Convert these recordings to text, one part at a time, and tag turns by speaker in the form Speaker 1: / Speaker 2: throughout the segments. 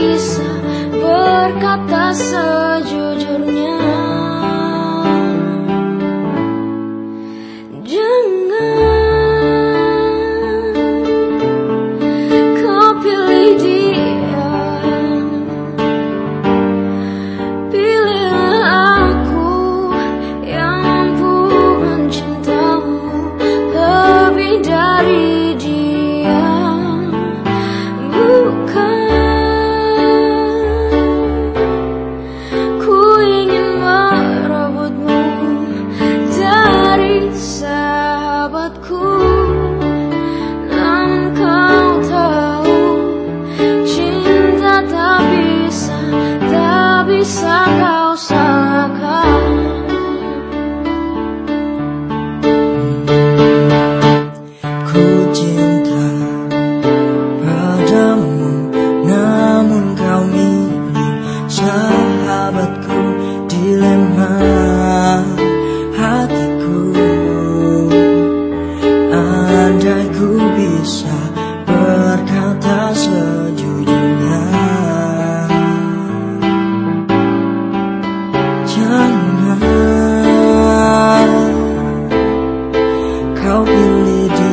Speaker 1: bisa berkata sejujurnya tak bisa kau
Speaker 2: pilih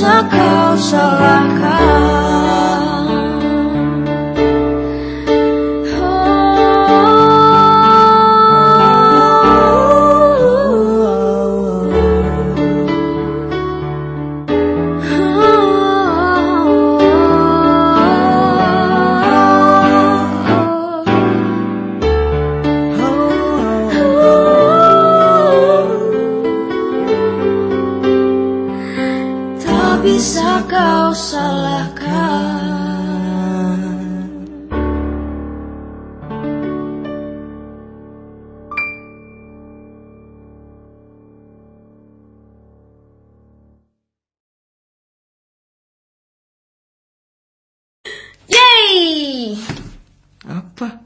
Speaker 2: bisa kau salahkan
Speaker 1: bisa kau salahkan Yay!
Speaker 2: Apa?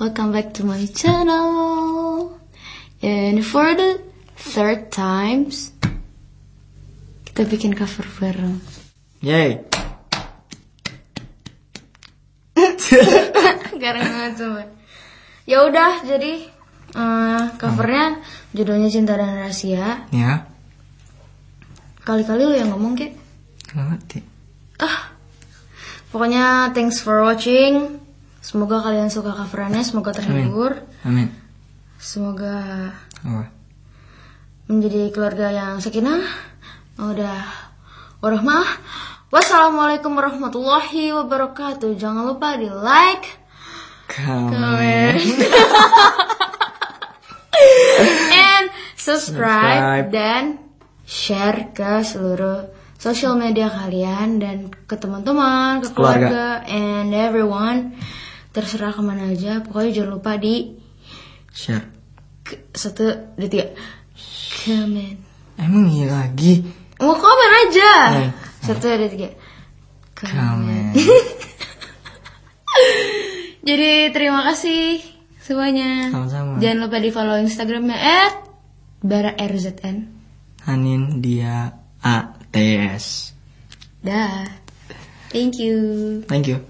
Speaker 1: Welcome back to my channel. And for the third times, kita bikin cover bareng.
Speaker 2: Yay.
Speaker 1: Garang banget coba. Ya udah, jadi eh, covernya judulnya Cinta dan Rahasia.
Speaker 2: Ya.
Speaker 1: Kali-kali lu yang ngomong kek.
Speaker 2: Nggak ngerti.
Speaker 1: Ah, pokoknya thanks for watching. Semoga kalian suka coverannya, semoga terhibur.
Speaker 2: Amin.
Speaker 1: semoga
Speaker 2: Apa?
Speaker 1: menjadi keluarga yang sakinah, udah warahmah. Wassalamualaikum warahmatullahi wabarakatuh. Jangan lupa di like, comment, and subscribe,
Speaker 2: Subscribe.
Speaker 1: dan share ke seluruh sosial media kalian dan ke teman-teman, ke keluarga, and everyone. Terserah ke mana aja, pokoknya jangan lupa di
Speaker 2: Share.
Speaker 1: ke- satu, dua, tiga, comment.
Speaker 2: Emang iya lagi?
Speaker 1: Mau komen aja.
Speaker 2: Eh.
Speaker 1: Satu, dua, tiga.
Speaker 2: Kamu.
Speaker 1: Jadi terima kasih semuanya.
Speaker 2: Sama-sama.
Speaker 1: Jangan lupa di follow Instagramnya at bara rzn.
Speaker 2: Hanin dia ATS.
Speaker 1: Dah. Thank you.
Speaker 2: Thank you.